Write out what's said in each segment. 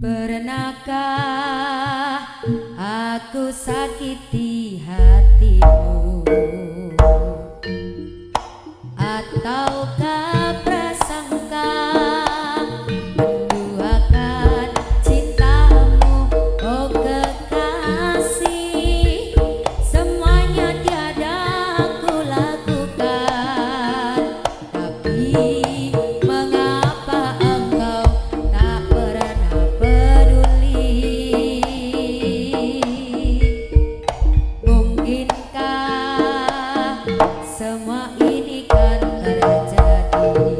Pernahkah aku sakiti hati? Ini kan terjadi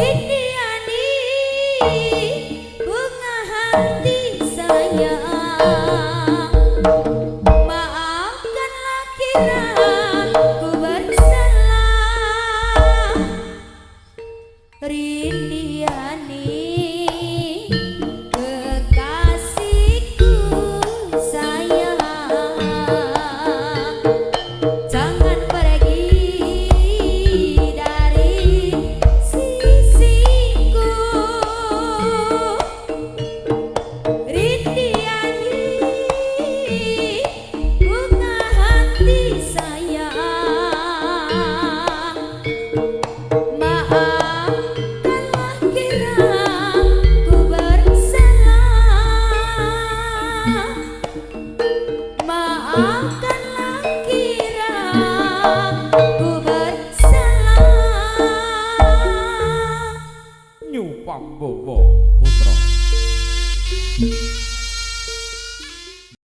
Oh. Bersalah Nyupang Bowo Putra